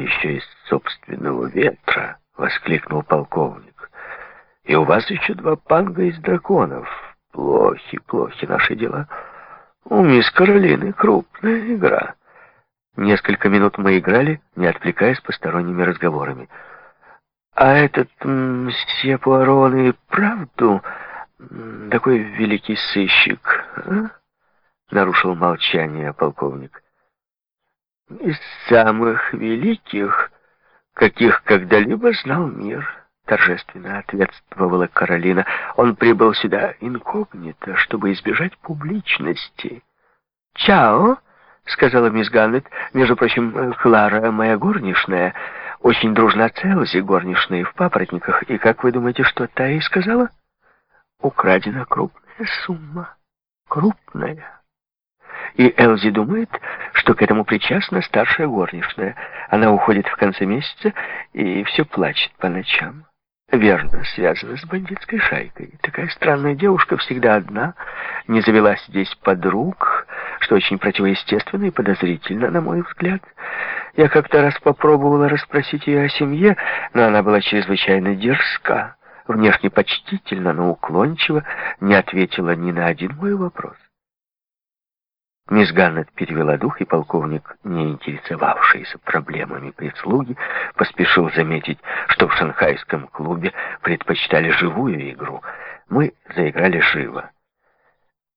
еще из собственного ветра!» — воскликнул полковник. «И у вас еще два панга из драконов. Плохи, плохи наши дела. У мисс Каролины крупная игра». Несколько минут мы играли, не отвлекаясь посторонними разговорами. «А этот мсье Пуаро, и правду такой великий сыщик, а?» Нарушил молчание полковник. «Из самых великих, каких когда-либо знал мир», — торжественно ответствовала Каролина. «Он прибыл сюда инкогнито, чтобы избежать публичности». «Чао!» — сказала мисс Ганнет. «Между прочим, Клара, моя горничная, очень дружна с Элзи, горничной в папоротниках. И как вы думаете, что та ей сказала?» «Украдена крупная сумма. Крупная». И Элзи думает, что к этому причастна старшая горничная. Она уходит в конце месяца и все плачет по ночам. Верно, связана с бандитской шайкой. Такая странная девушка всегда одна, не завела здесь подруг, что очень противоестественно и подозрительно, на мой взгляд. Я как-то раз попробовала расспросить ее о семье, но она была чрезвычайно дерзка, внешне почтительно, но уклончиво, не ответила ни на один мой вопрос. Мисс Ганнет перевела дух, и полковник, не интересовавшийся проблемами прислуги, поспешил заметить, что в шанхайском клубе предпочитали живую игру. Мы заиграли живо.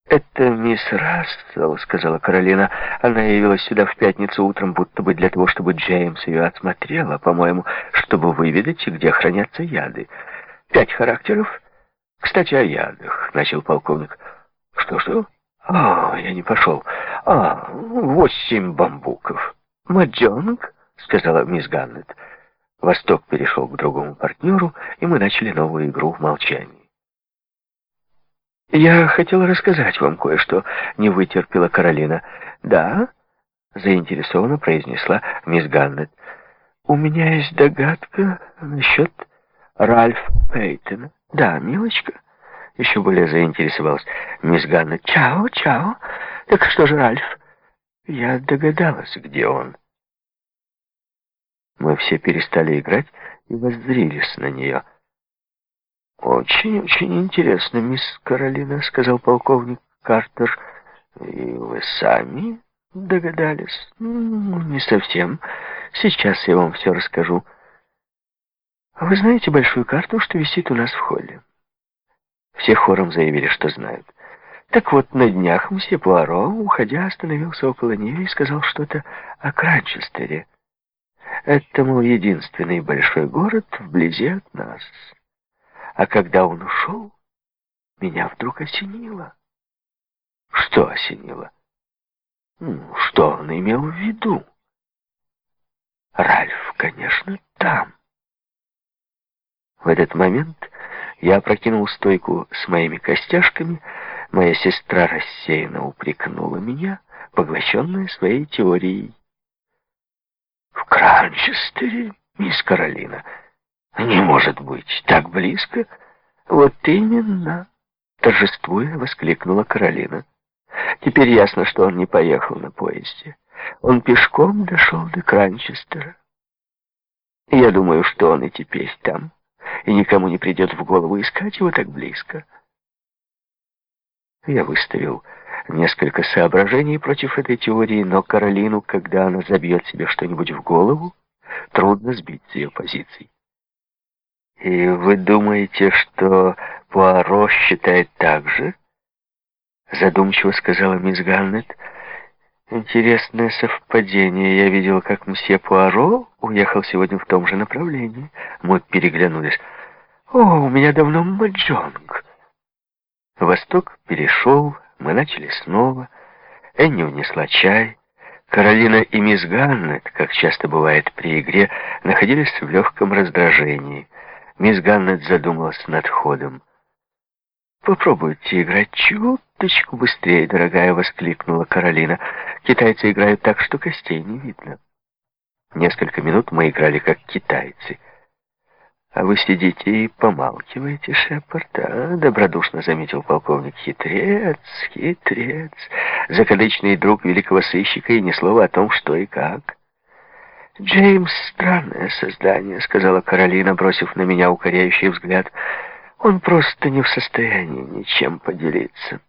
«Это мисс Рассел», — сказала Каролина. «Она явилась сюда в пятницу утром, будто бы для того, чтобы Джеймс ее осмотрела, по-моему, чтобы выведать, где хранятся яды. Пять характеров. Кстати, о ядах», — начал полковник. «Что-что?» «А, я не пошел. А, восемь бамбуков». «Маджонг?» — сказала мисс Ганнет. Восток перешел к другому партнеру, и мы начали новую игру в молчании. «Я хотела рассказать вам кое-что», — не вытерпела Каролина. «Да?» — заинтересованно произнесла мисс Ганнет. «У меня есть догадка насчет Ральфа Пейтона. Да, милочка?» Еще более заинтересовалась мисс Ганна. «Чао, чао. Так что же, Ральф?» Я догадалась, где он. Мы все перестали играть и воззрились на нее. «Очень-очень интересно, мисс Каролина», — сказал полковник Картер. «И вы сами догадались?» «Ну, не совсем. Сейчас я вам все расскажу. Вы знаете большую карту, что висит у нас в холле?» Все хором заявили, что знают. Так вот, на днях мсье Пуаро, уходя, остановился около нее и сказал что-то о Кранчестере. Это, мол, единственный большой город вблизи от нас. А когда он ушел, меня вдруг осенило. Что осенило? Ну, что он имел в виду? Ральф, конечно, там. В этот момент я опрокинул стойку с моими костяшками. Моя сестра рассеянно упрекнула меня, поглощенная своей теорией. «В Кранчестере, мисс Каролина? Не может быть, так близко?» «Вот именно!» — торжествуя, воскликнула Каролина. «Теперь ясно, что он не поехал на поезде. Он пешком дошел до Кранчестера. Я думаю, что он и теперь там» и никому не придет в голову искать его так близко. Я выставил несколько соображений против этой теории, но Каролину, когда она забьет себе что-нибудь в голову, трудно сбить с ее позиций. «И вы думаете, что Пуаро считает так же?» Задумчиво сказала мисс Ганнет. Интересное совпадение. Я видел, как мсье Пуаро уехал сегодня в том же направлении. Мы переглянулись. О, у меня давно маджонг. Восток перешел, мы начали снова. Энни унесла чай. Каролина и мисс Ганнет, как часто бывает при игре, находились в легком раздражении. Мисс Ганнет задумалась над ходом. «Попробуйте играть чуточку быстрее, дорогая!» — воскликнула Каролина. «Китайцы играют так, что костей не видно». Несколько минут мы играли как китайцы. «А вы сидите и помалкиваете, Шепард, а?» — добродушно заметил полковник. «Хитрец, хитрец, закадычный друг великого сыщика и ни слова о том, что и как». «Джеймс — странное создание», — сказала Каролина, бросив на меня укоряющий взгляд. «Он просто не в состоянии ничем поделиться».